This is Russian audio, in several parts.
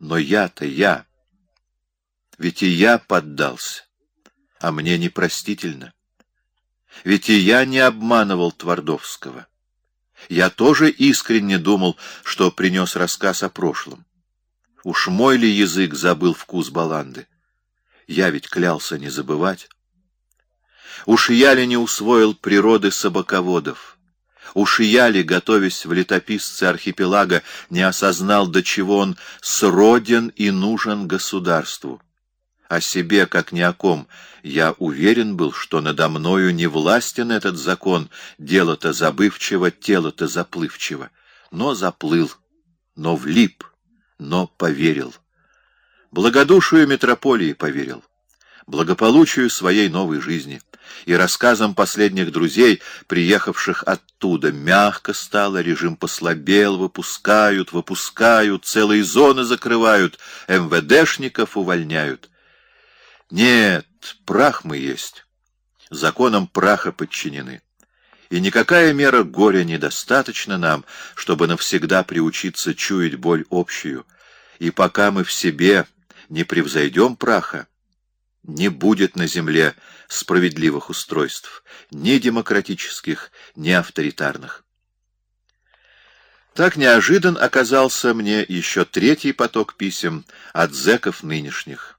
Но я-то я. Ведь и я поддался, а мне непростительно. Ведь и я не обманывал Твардовского. Я тоже искренне думал, что принес рассказ о прошлом. Уж мой ли язык забыл вкус баланды? Я ведь клялся не забывать. Уж я ли не усвоил природы собаководов? Уж я ли, готовясь в летописце архипелага, не осознал, до чего он сроден и нужен государству? О себе, как ни о ком, я уверен был, что надо мною не властен этот закон, дело-то забывчиво, тело-то заплывчиво. Но заплыл, но влип, но поверил. Благодушию метрополии поверил, благополучию своей новой жизни и рассказам последних друзей, приехавших оттуда. Мягко стало, режим послабел, выпускают, выпускают, целые зоны закрывают, МВДшников увольняют. Нет, прах мы есть, законам праха подчинены. И никакая мера горя недостаточна нам, чтобы навсегда приучиться чуять боль общую. И пока мы в себе не превзойдем праха, не будет на земле справедливых устройств, ни демократических, ни авторитарных. Так неожидан оказался мне еще третий поток писем от зэков нынешних.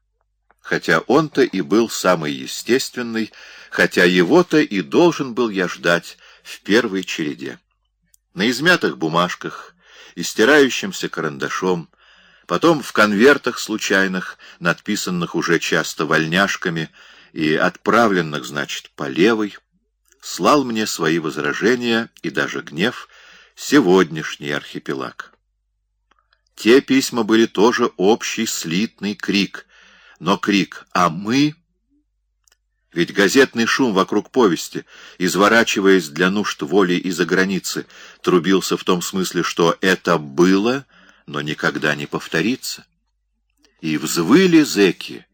Хотя он-то и был самый естественный, хотя его-то и должен был я ждать в первой череде. На измятых бумажках, истирающимся карандашом, потом в конвертах случайных, надписанных уже часто вольняшками и отправленных, значит, по левой, слал мне свои возражения и даже гнев сегодняшний архипелаг. Те письма были тоже общий слитный крик, но крик «А мы...» Ведь газетный шум вокруг повести, изворачиваясь для нужд воли из-за границы, трубился в том смысле, что это было — но никогда не повторится. И взвыли зэки.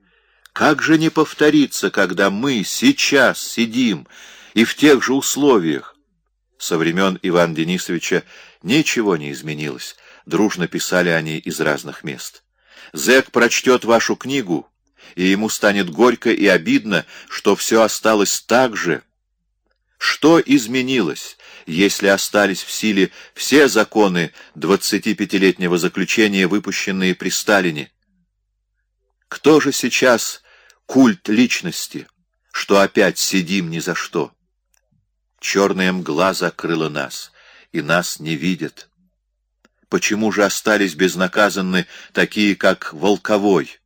Как же не повторится, когда мы сейчас сидим и в тех же условиях? Со времен Ивана Денисовича ничего не изменилось. Дружно писали они из разных мест. Зэк прочтет вашу книгу, и ему станет горько и обидно, что все осталось так же. Что изменилось? если остались в силе все законы 25-летнего заключения, выпущенные при Сталине? Кто же сейчас культ личности, что опять сидим ни за что? Черная мгла закрыла нас, и нас не видят. Почему же остались безнаказанны такие, как Волковой?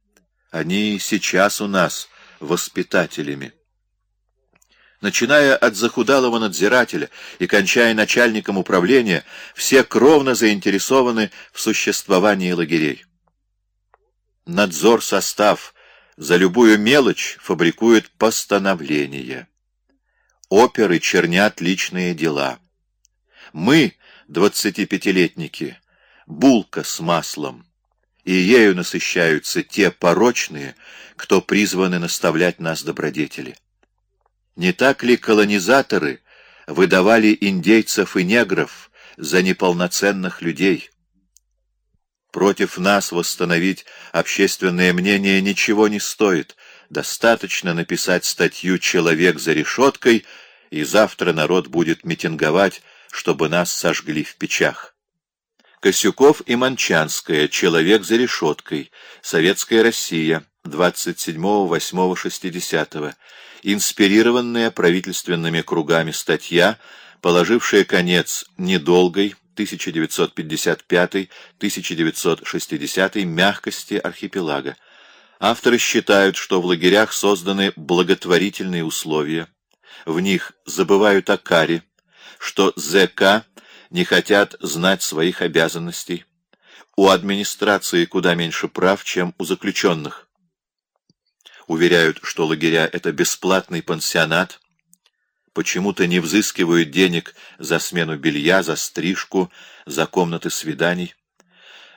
Они сейчас у нас воспитателями начиная от захудалого надзирателя и кончая начальником управления, все кровно заинтересованы в существовании лагерей. Надзор состав за любую мелочь фабрикует постановления. Оперы чернят личные дела. Мы, двадцатипятилетники, булка с маслом, и ею насыщаются те порочные, кто призваны наставлять нас добродетели. Не так ли колонизаторы выдавали индейцев и негров за неполноценных людей? Против нас восстановить общественное мнение ничего не стоит. Достаточно написать статью «Человек за решеткой», и завтра народ будет митинговать, чтобы нас сожгли в печах. Косюков и Манчанская «Человек за решеткой», Советская Россия, 27.08.60 инспирированная правительственными кругами статья, положившая конец недолгой 1955-1960 мягкости архипелага. Авторы считают, что в лагерях созданы благотворительные условия, в них забывают о каре, что ЗК не хотят знать своих обязанностей, у администрации куда меньше прав, чем у заключенных уверяют, что лагеря — это бесплатный пансионат, почему-то не взыскивают денег за смену белья, за стрижку, за комнаты свиданий.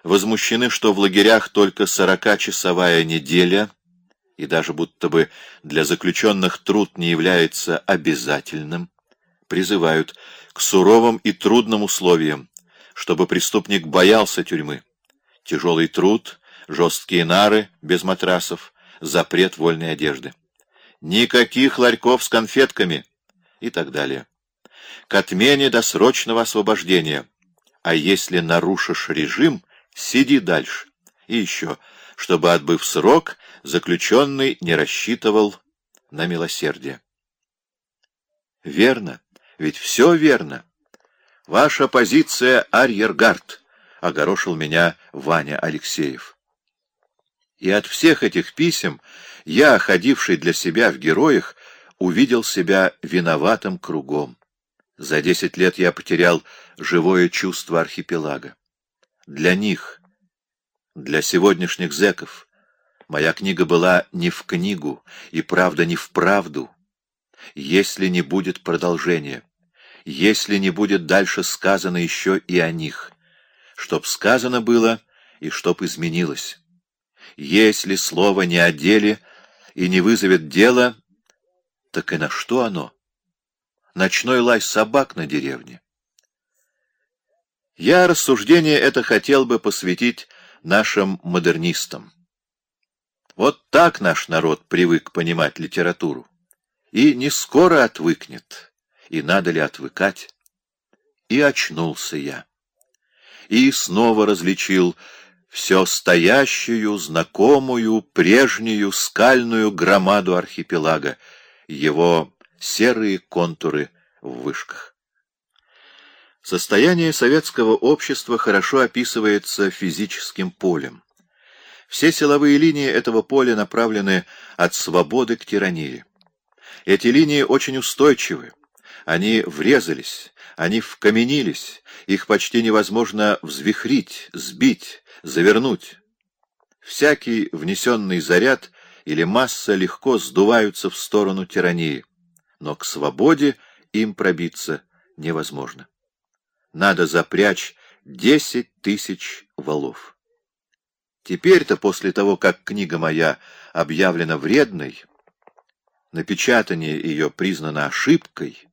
Возмущены, что в лагерях только сорокачасовая неделя, и даже будто бы для заключенных труд не является обязательным, призывают к суровым и трудным условиям, чтобы преступник боялся тюрьмы. Тяжелый труд жесткие нары без матрасов, запрет вольной одежды. Никаких ларьков с конфетками и так далее. К отмене досрочного освобождения. А если нарушишь режим, сиди дальше. И еще, чтобы, отбыв срок, заключенный не рассчитывал на милосердие. Верно, ведь все верно. Ваша позиция — арьергард, — огорошил меня Ваня Алексеев. И от всех этих писем я, ходивший для себя в героях, увидел себя виноватым кругом. За десять лет я потерял живое чувство архипелага. Для них, для сегодняшних зэков, моя книга была не в книгу, и правда не в правду, если не будет продолжения, если не будет дальше сказано еще и о них, чтоб сказано было и чтоб изменилось. Если слово не о деле и не вызовет дело, так и на что оно? Ночной лай собак на деревне. Я рассуждение это хотел бы посвятить нашим модернистам. Вот так наш народ привык понимать литературу. И не скоро отвыкнет. И надо ли отвыкать? И очнулся я. И снова различил все стоящую, знакомую, прежнюю скальную громаду архипелага, его серые контуры в вышках. Состояние советского общества хорошо описывается физическим полем. Все силовые линии этого поля направлены от свободы к тирании. Эти линии очень устойчивы. Они врезались, они вкаменились, их почти невозможно взвихрить, сбить, завернуть. Всякий внесенный заряд или масса легко сдуваются в сторону тирании, но к свободе им пробиться невозможно. Надо запрячь десять тысяч валов. Теперь-то, после того, как книга моя объявлена вредной, напечатание ее признано ошибкой,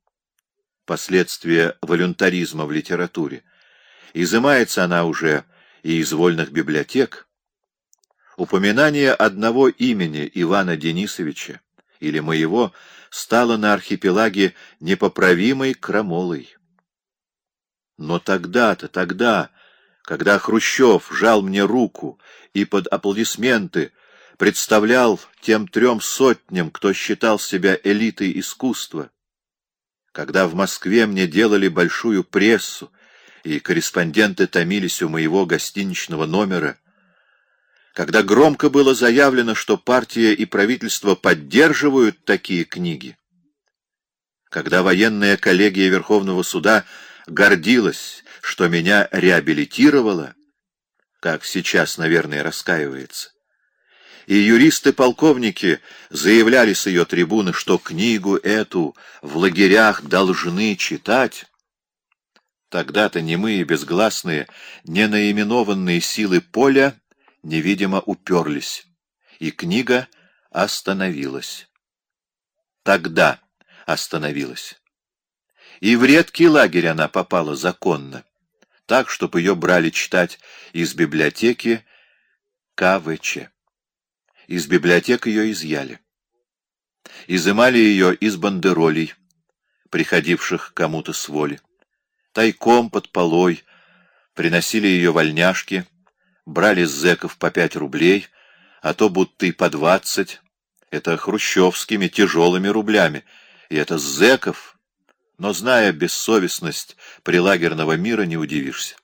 последствия волюнтаризма в литературе, изымается она уже и из вольных библиотек, упоминание одного имени Ивана Денисовича или моего стало на архипелаге непоправимой крамолой. Но тогда-то, тогда, когда Хрущев жал мне руку и под аплодисменты представлял тем трем сотням, кто считал себя элитой искусства, когда в Москве мне делали большую прессу, и корреспонденты томились у моего гостиничного номера, когда громко было заявлено, что партия и правительство поддерживают такие книги, когда военная коллегия Верховного суда гордилась, что меня реабилитировала, как сейчас, наверное, раскаивается, и юристы-полковники заявляли с ее трибуны, что книгу эту в лагерях должны читать, Тогда-то немые, безгласные, ненаименованные силы поля невидимо уперлись, и книга остановилась. Тогда остановилась. И в редкий лагерь она попала законно, так, чтобы ее брали читать из библиотеки КВЧ. Из библиотек ее изъяли. Изымали ее из бандеролей, приходивших кому-то с воли тайком под полой, приносили ее вольняшки, брали с зэков по пять рублей, а то будто и по двадцать. Это хрущевскими тяжелыми рублями, и это с зэков. Но, зная бессовестность прилагерного мира, не удивишься.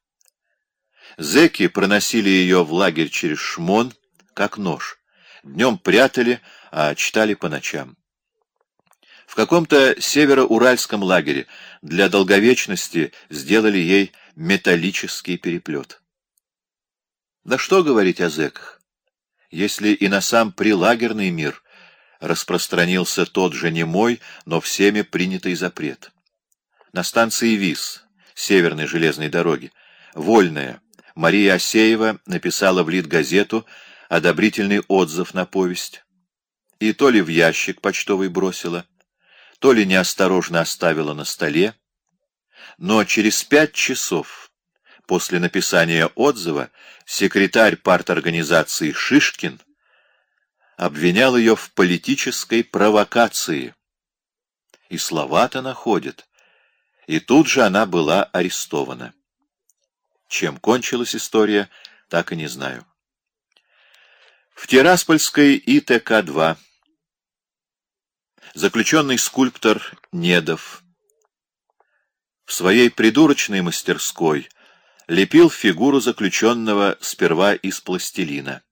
Зэки проносили ее в лагерь через шмон, как нож. Днем прятали, а читали по ночам. В каком-то североуральском лагере для долговечности сделали ей металлический переплет. Да что говорить о зэках, если и на сам прилагерный мир распространился тот же немой, но всеми принятый запрет. На станции ВИС, Северной железной дороги, вольная, Мария Осеева написала в Литгазету одобрительный отзыв на повесть. И то ли в ящик почтовый бросила, то ли неосторожно оставила на столе, но через пять часов после написания отзыва секретарь парторганизации Шишкин обвинял ее в политической провокации. И слова-то находит. И тут же она была арестована. Чем кончилась история, так и не знаю. В Тираспольской ИТК-2 заключенный скульптор Недов в своей придурочной мастерской лепил фигуру заключенного сперва из пластилина.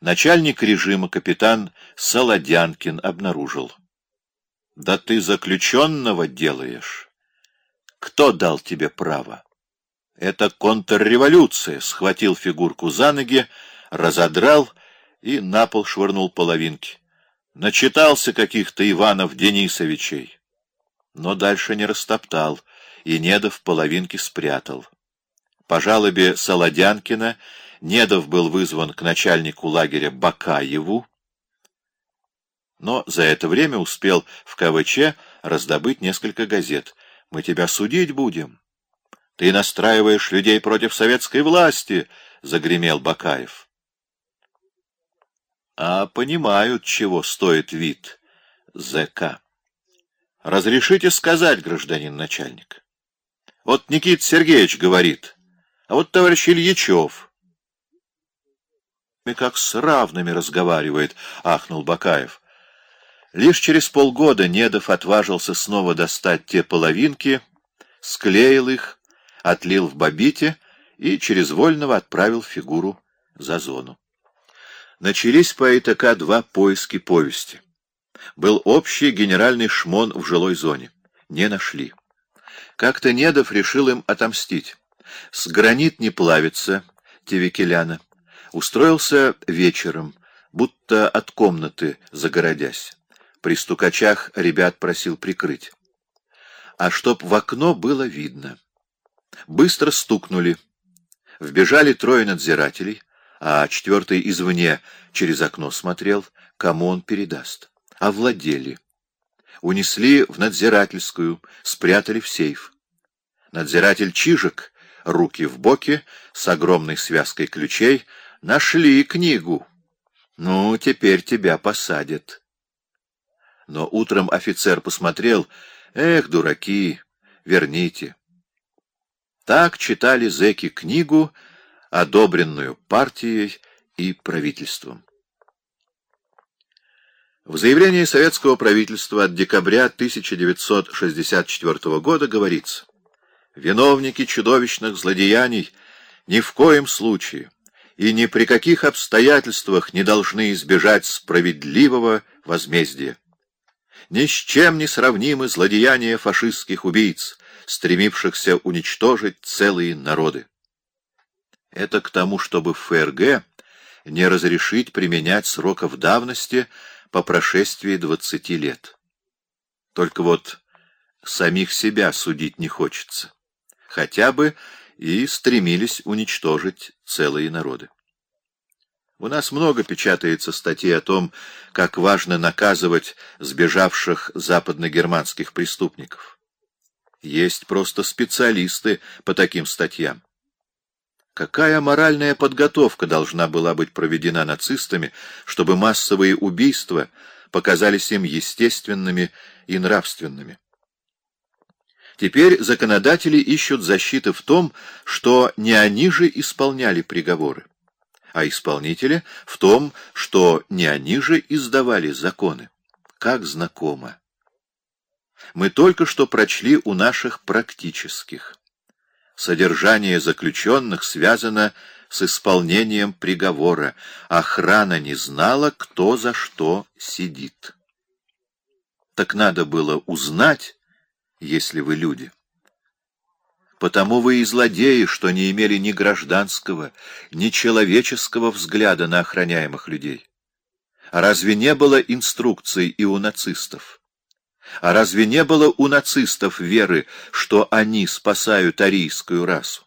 Начальник режима капитан Солодянкин обнаружил. «Да ты заключенного делаешь. Кто дал тебе право?» «Это контрреволюция!» — схватил фигурку за ноги, разодрал и на пол швырнул половинки. Начитался каких-то Иванов Денисовичей. Но дальше не растоптал, и Недов половинки спрятал. По жалобе Солодянкина Недов был вызван к начальнику лагеря Бакаеву, но за это время успел в КВЧ раздобыть несколько газет. «Мы тебя судить будем. Ты настраиваешь людей против советской власти», — загремел Бакаев а понимают, чего стоит вид ЗК. Разрешите сказать, гражданин начальник. Вот Никит Сергеевич говорит, а вот товарищ Ильичев. И как с равными разговаривает, ахнул Бакаев. Лишь через полгода Недов отважился снова достать те половинки, склеил их, отлил в бобите и через Вольного отправил фигуру за зону. Начались по ИТК два поиски повести. Был общий генеральный шмон в жилой зоне. Не нашли. Как-то Недов решил им отомстить. С гранит не плавится, Тевикеляна. Устроился вечером, будто от комнаты загородясь. При стукачах ребят просил прикрыть. А чтоб в окно было видно. Быстро стукнули. Вбежали трое надзирателей — а четвертый извне через окно смотрел, кому он передаст. Овладели. Унесли в надзирательскую, спрятали в сейф. Надзиратель Чижик, руки в боки, с огромной связкой ключей, нашли книгу. Ну, теперь тебя посадят. Но утром офицер посмотрел, эх, дураки, верните. Так читали зэки книгу, одобренную партией и правительством. В заявлении советского правительства от декабря 1964 года говорится «Виновники чудовищных злодеяний ни в коем случае и ни при каких обстоятельствах не должны избежать справедливого возмездия. Ни с чем не сравнимы злодеяния фашистских убийц, стремившихся уничтожить целые народы. Это к тому, чтобы в ФРГ не разрешить применять сроков давности по прошествии двадцати лет. Только вот самих себя судить не хочется. Хотя бы и стремились уничтожить целые народы. У нас много печатается статей о том, как важно наказывать сбежавших западногерманских преступников. Есть просто специалисты по таким статьям. Какая моральная подготовка должна была быть проведена нацистами, чтобы массовые убийства показались им естественными и нравственными? Теперь законодатели ищут защиты в том, что не они же исполняли приговоры, а исполнители в том, что не они же издавали законы. Как знакомо. Мы только что прочли у наших практических содержание заключенных связано с исполнением приговора. Охрана не знала, кто за что сидит. Так надо было узнать, если вы люди. Потому вы и злодеи, что не имели ни гражданского, ни человеческого взгляда на охраняемых людей. Разве не было инструкций и у нацистов? А разве не было у нацистов веры, что они спасают арийскую расу?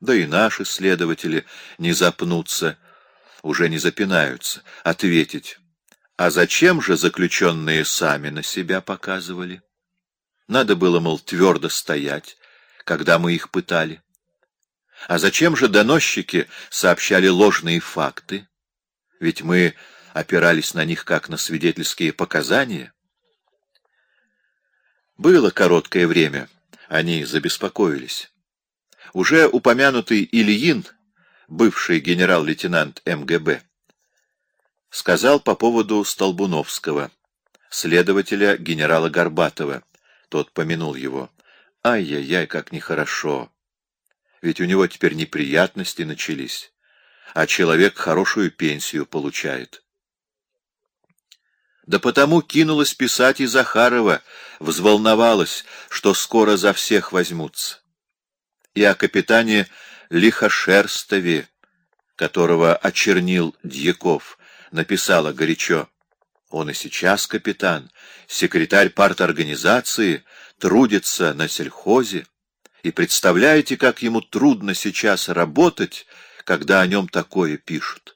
Да и наши следователи не запнутся, уже не запинаются, ответить. А зачем же заключенные сами на себя показывали? Надо было, мол, твердо стоять, когда мы их пытали. А зачем же доносчики сообщали ложные факты? Ведь мы опирались на них как на свидетельские показания. Было короткое время, они забеспокоились. Уже упомянутый Ильин, бывший генерал-лейтенант МГБ, сказал по поводу Столбуновского, следователя генерала Горбатова. Тот помянул его. Ай-яй-яй, как нехорошо. Ведь у него теперь неприятности начались, а человек хорошую пенсию получает. Да потому кинулась писать и Захарова, взволновалась, что скоро за всех возьмутся. И о капитане Лихошерстове, которого очернил Дьяков, написала горячо. Он и сейчас капитан, секретарь парторганизации, трудится на сельхозе. И представляете, как ему трудно сейчас работать, когда о нем такое пишут.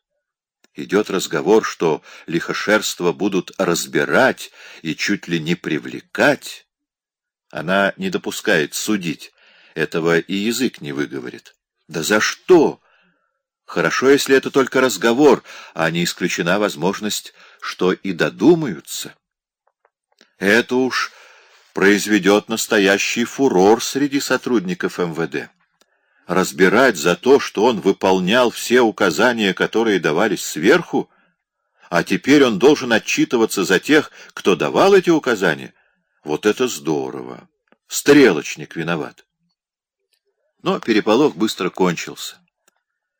Идет разговор, что лихошерство будут разбирать и чуть ли не привлекать. Она не допускает судить, этого и язык не выговорит. Да за что? Хорошо, если это только разговор, а не исключена возможность, что и додумаются. Это уж произведет настоящий фурор среди сотрудников МВД. Разбирать за то, что он выполнял все указания, которые давались сверху, а теперь он должен отчитываться за тех, кто давал эти указания, вот это здорово. Стрелочник виноват. Но переполох быстро кончился.